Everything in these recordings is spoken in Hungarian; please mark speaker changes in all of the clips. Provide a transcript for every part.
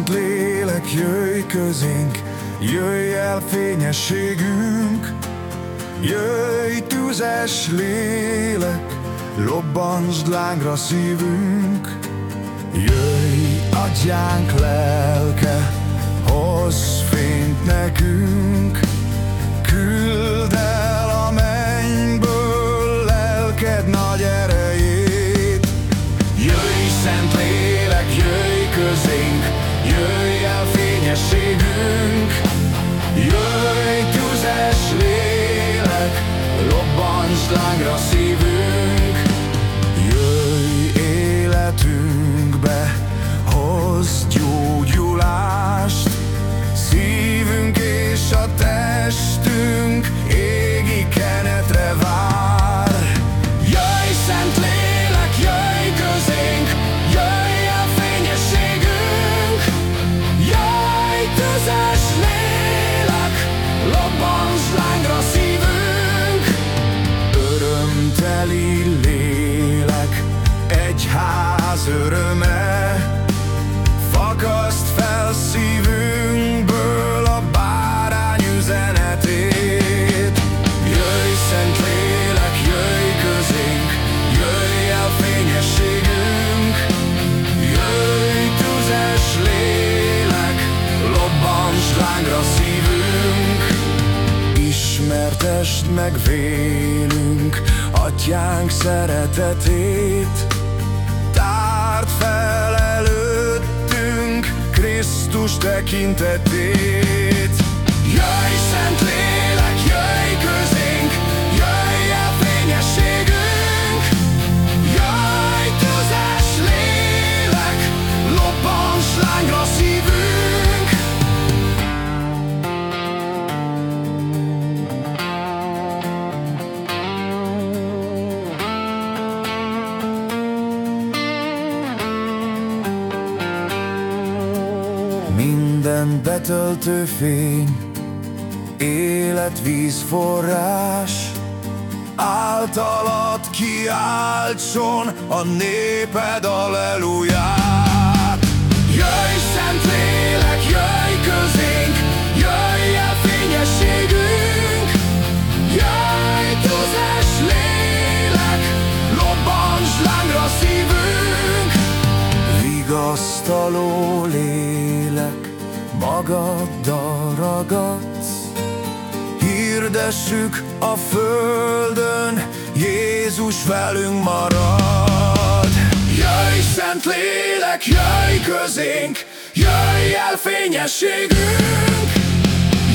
Speaker 1: szent lélek, jöjj közénk, jöjj el fényességünk, jöjj tüzes lélek, lobbansd lángra szívünk, jöjj adjánk lelke, Ismertesd meg vélünk atyánk szeretetét. Tárd fel előttünk Krisztus tekintetét Minden betöltő fény, életvíz forrás, Általad kiáltson a néped alleluját. Jöjj, szent lélek, jöjj közénk, jöjj el fényességünk, jöjj, tüzes lélek, lobbansd lángra szívünk, Vigasztaló lélek, magaddal ragadsz. Hirdessük a földön, Jézus velünk marad. Jöjj, szent lélek, jöjj közénk, jöjj el fényességünk.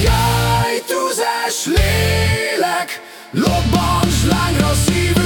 Speaker 1: Jöjj, tüzes lélek, lobbansd lángra szívünk